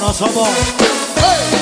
Wonosobo. Wonosobo